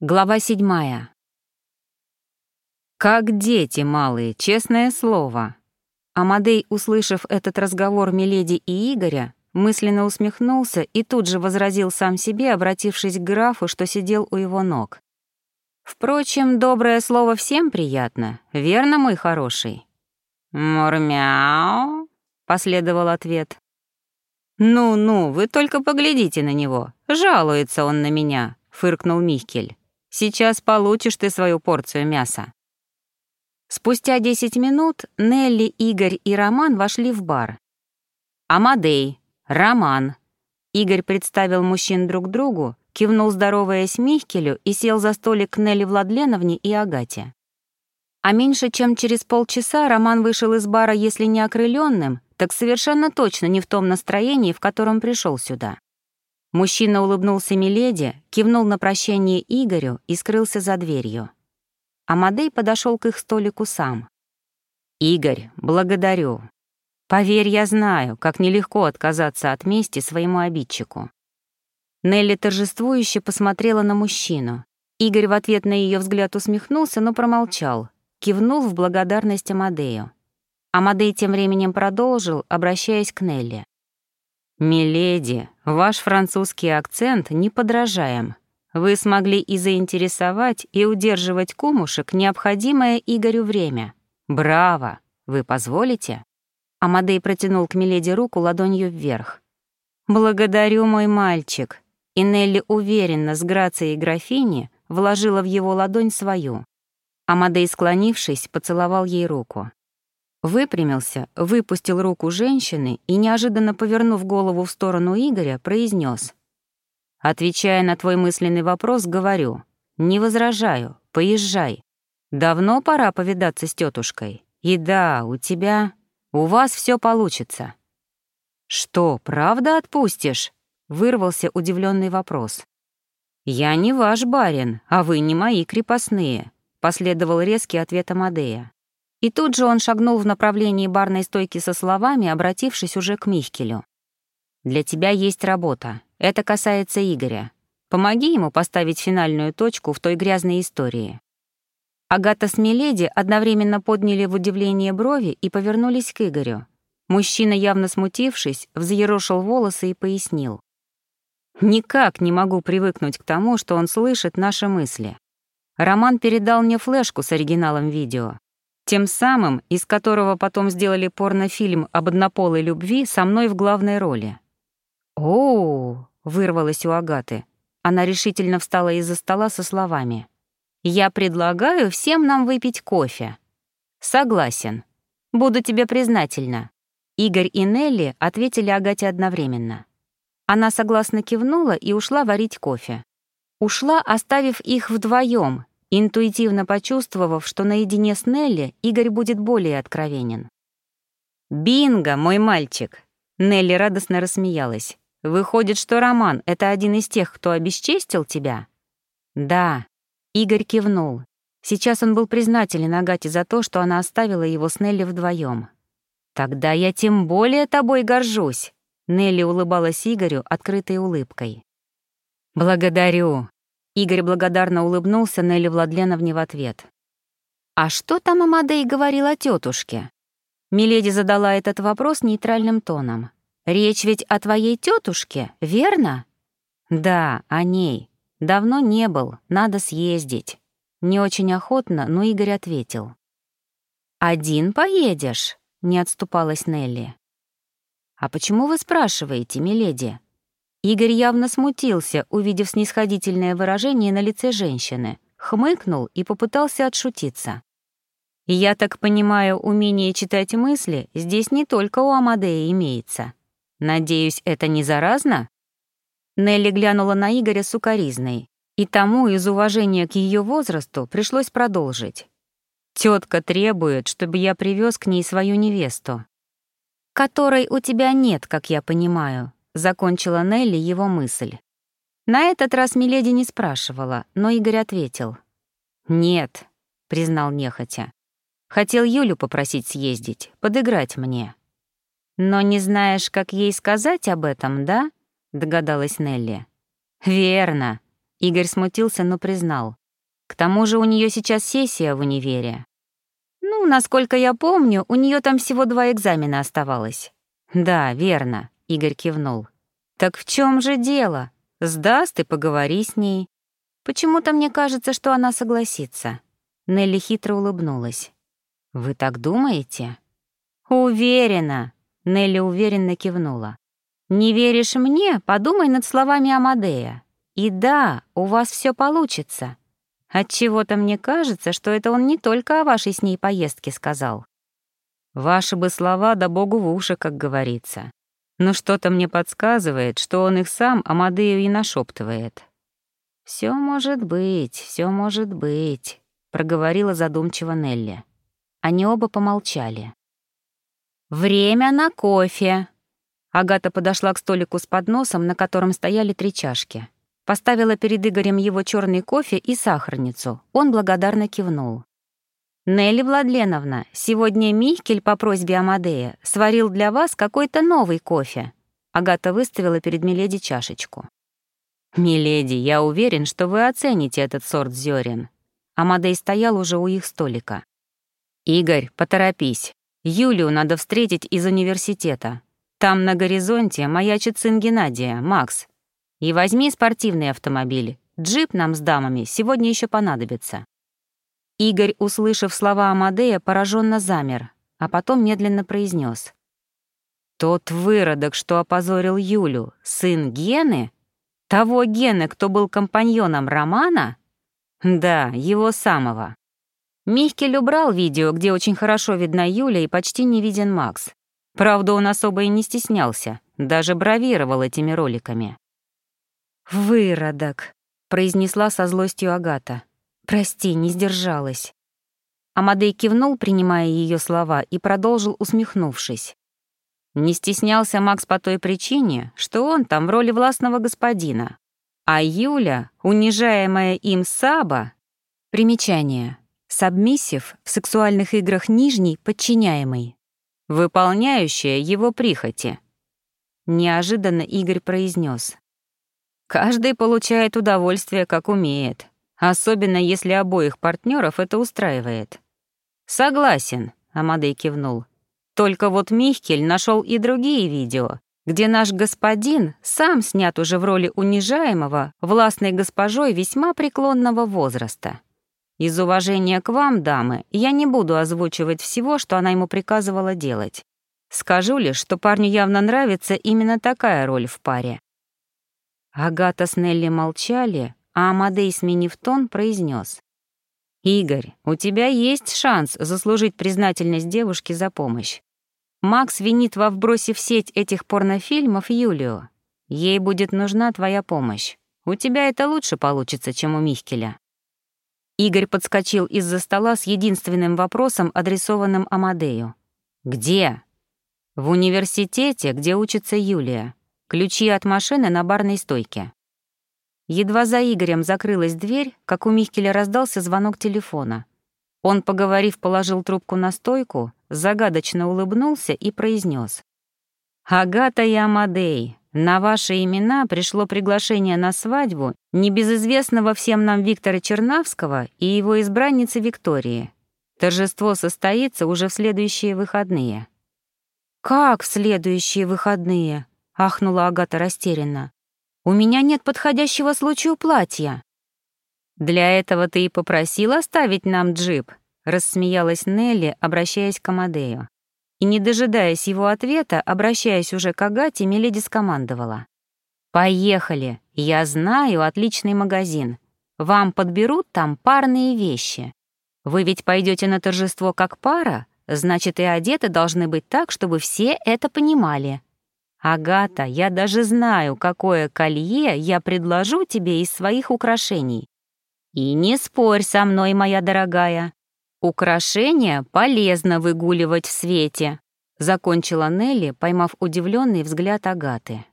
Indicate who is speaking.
Speaker 1: Глава седьмая. «Как дети малые, честное слово!» Амадей, услышав этот разговор Миледи и Игоря, мысленно усмехнулся и тут же возразил сам себе, обратившись к графу, что сидел у его ног. «Впрочем, доброе слово всем приятно, верно, мой хороший?» «Мурмяу», — последовал ответ. «Ну-ну, вы только поглядите на него, жалуется он на меня», — фыркнул Михкель. Сейчас получишь ты свою порцию мяса». Спустя 10 минут Нелли, Игорь и Роман вошли в бар. «Амадей, Роман». Игорь представил мужчин друг другу, кивнул здороваясь Михкелю и сел за столик к Нелли Владленовне и Агате. А меньше чем через полчаса Роман вышел из бара, если не окрыленным, так совершенно точно не в том настроении, в котором пришел сюда. Мужчина улыбнулся Миледи, кивнул на прощение Игорю и скрылся за дверью. Амадей подошел к их столику сам. «Игорь, благодарю. Поверь, я знаю, как нелегко отказаться от мести своему обидчику». Нелли торжествующе посмотрела на мужчину. Игорь в ответ на ее взгляд усмехнулся, но промолчал, кивнул в благодарность Амадею. Амадей тем временем продолжил, обращаясь к Нелли. «Миледи, ваш французский акцент неподражаем. Вы смогли и заинтересовать, и удерживать кумушек необходимое Игорю время. Браво! Вы позволите?» Амадей протянул к Миледи руку ладонью вверх. «Благодарю, мой мальчик». И Нелли уверенно, с грацией графини, вложила в его ладонь свою. Амадей, склонившись, поцеловал ей руку. Выпрямился, выпустил руку женщины и, неожиданно повернув голову в сторону Игоря, произнес: «Отвечая на твой мысленный вопрос, говорю, не возражаю, поезжай. Давно пора повидаться с тетушкой. И да, у тебя, у вас все получится». «Что, правда отпустишь?» — вырвался удивленный вопрос. «Я не ваш барин, а вы не мои крепостные», — последовал резкий ответ Амадея. И тут же он шагнул в направлении барной стойки со словами, обратившись уже к Михкелю. «Для тебя есть работа. Это касается Игоря. Помоги ему поставить финальную точку в той грязной истории». Агата с Миледи одновременно подняли в удивление брови и повернулись к Игорю. Мужчина, явно смутившись, взъерошил волосы и пояснил. «Никак не могу привыкнуть к тому, что он слышит наши мысли. Роман передал мне флешку с оригиналом видео. Тем самым, из которого потом сделали порнофильм об однополой любви со мной в главной роли. «Оу!» — вырвалось у Агаты. Она решительно встала из-за стола со словами. «Я предлагаю всем нам выпить кофе». «Согласен. Буду тебе признательна». Игорь и Нелли ответили Агате одновременно. Она согласно кивнула и ушла варить кофе. Ушла, оставив их вдвоем, интуитивно почувствовав, что наедине с Нелли Игорь будет более откровенен. «Бинго, мой мальчик!» Нелли радостно рассмеялась. «Выходит, что Роман — это один из тех, кто обесчестил тебя?» «Да», — Игорь кивнул. Сейчас он был признателен Агате за то, что она оставила его с Нелли вдвоем. «Тогда я тем более тобой горжусь», — Нелли улыбалась Игорю открытой улыбкой. «Благодарю», Игорь благодарно улыбнулся Нелли Владленовне в ответ. «А что там Амадей говорил о тетушке? Миледи задала этот вопрос нейтральным тоном. «Речь ведь о твоей тетушке, верно?» «Да, о ней. Давно не был, надо съездить». Не очень охотно, но Игорь ответил. «Один поедешь?» — не отступалась Нелли. «А почему вы спрашиваете, миледи?» Игорь явно смутился, увидев снисходительное выражение на лице женщины, хмыкнул и попытался отшутиться. «Я так понимаю, умение читать мысли здесь не только у Амадея имеется. Надеюсь, это не заразно?» Нелли глянула на Игоря сукоризной, и тому из уважения к ее возрасту пришлось продолжить. Тетка требует, чтобы я привез к ней свою невесту. «Которой у тебя нет, как я понимаю», Закончила Нелли его мысль. На этот раз Миледи не спрашивала, но Игорь ответил. «Нет», — признал нехотя. «Хотел Юлю попросить съездить, подыграть мне». «Но не знаешь, как ей сказать об этом, да?» — догадалась Нелли. «Верно». Игорь смутился, но признал. К тому же у нее сейчас сессия в универе. Ну, насколько я помню, у нее там всего два экзамена оставалось. Да, верно, Игорь кивнул. Так в чем же дело? Сдаст и поговори с ней. Почему-то мне кажется, что она согласится. Нелли хитро улыбнулась. Вы так думаете? Уверена, Нелли уверенно кивнула. Не веришь мне? Подумай над словами Амадея. И да, у вас все получится. Отчего-то мне кажется, что это он не только о вашей с ней поездке сказал. Ваши бы слова да богу в уши, как говорится. Но что-то мне подсказывает, что он их сам Амадею и нашептывает. Все может быть, все может быть, проговорила задумчиво Нелли. Они оба помолчали. Время на кофе. Агата подошла к столику с подносом, на котором стояли три чашки. Поставила перед Игорем его черный кофе и сахарницу. Он благодарно кивнул. «Нелли Владленовна, сегодня Михкель по просьбе Амадея сварил для вас какой-то новый кофе». Агата выставила перед Миледи чашечку. «Миледи, я уверен, что вы оцените этот сорт зерен». Амадей стоял уже у их столика. «Игорь, поторопись. Юлию надо встретить из университета. Там на горизонте маячит сын Геннадия, Макс. И возьми спортивный автомобиль. Джип нам с дамами сегодня еще понадобится». Игорь, услышав слова Амадея, пораженно замер, а потом медленно произнес: «Тот выродок, что опозорил Юлю, сын Гены? Того Гены, кто был компаньоном Романа? Да, его самого». Михкель убрал видео, где очень хорошо видна Юля и почти не виден Макс. Правда, он особо и не стеснялся, даже бравировал этими роликами. «Выродок», — произнесла со злостью Агата. «Прости, не сдержалась». Амадей кивнул, принимая ее слова, и продолжил, усмехнувшись. Не стеснялся Макс по той причине, что он там в роли властного господина. А Юля, унижаемая им Саба... Примечание. Сабмиссив в сексуальных играх нижний подчиняемый. Выполняющая его прихоти. Неожиданно Игорь произнес: Каждый получает удовольствие, как умеет, особенно если обоих партнеров это устраивает. Согласен, Амадей кивнул. Только вот Михкель нашел и другие видео, где наш господин сам снят уже в роли унижаемого властной госпожой весьма преклонного возраста. Из уважения к вам, дамы, я не буду озвучивать всего, что она ему приказывала делать. Скажу лишь, что парню явно нравится именно такая роль в паре. Агата с Нелли молчали, а Амадей, сменив тон, произнес: «Игорь, у тебя есть шанс заслужить признательность девушки за помощь. Макс винит во вбросе в сеть этих порнофильмов Юлию. Ей будет нужна твоя помощь. У тебя это лучше получится, чем у Михкеля». Игорь подскочил из-за стола с единственным вопросом, адресованным Амадею. «Где?» «В университете, где учится Юлия. Ключи от машины на барной стойке. Едва за Игорем закрылась дверь, как у Михкеля раздался звонок телефона. Он, поговорив, положил трубку на стойку, загадочно улыбнулся и произнес: «Агата и Амадей, на ваши имена пришло приглашение на свадьбу небезызвестного всем нам Виктора Чернавского и его избранницы Виктории. Торжество состоится уже в следующие выходные». «Как в следующие выходные?» ахнула Агата растерянно. У меня нет подходящего случаю платья. Для этого ты и попросил оставить нам джип, рассмеялась Нелли, обращаясь к Амадею. И, не дожидаясь его ответа, обращаясь уже к Агате, Миледи скомандовала. «Поехали! Я знаю отличный магазин. Вам подберут там парные вещи. Вы ведь пойдете на торжество как пара, значит, и одеты должны быть так, чтобы все это понимали. «Агата, я даже знаю, какое колье я предложу тебе из своих украшений. И не спорь со мной, моя дорогая. Украшения полезно выгуливать в свете», — закончила Нелли, поймав удивленный взгляд Агаты.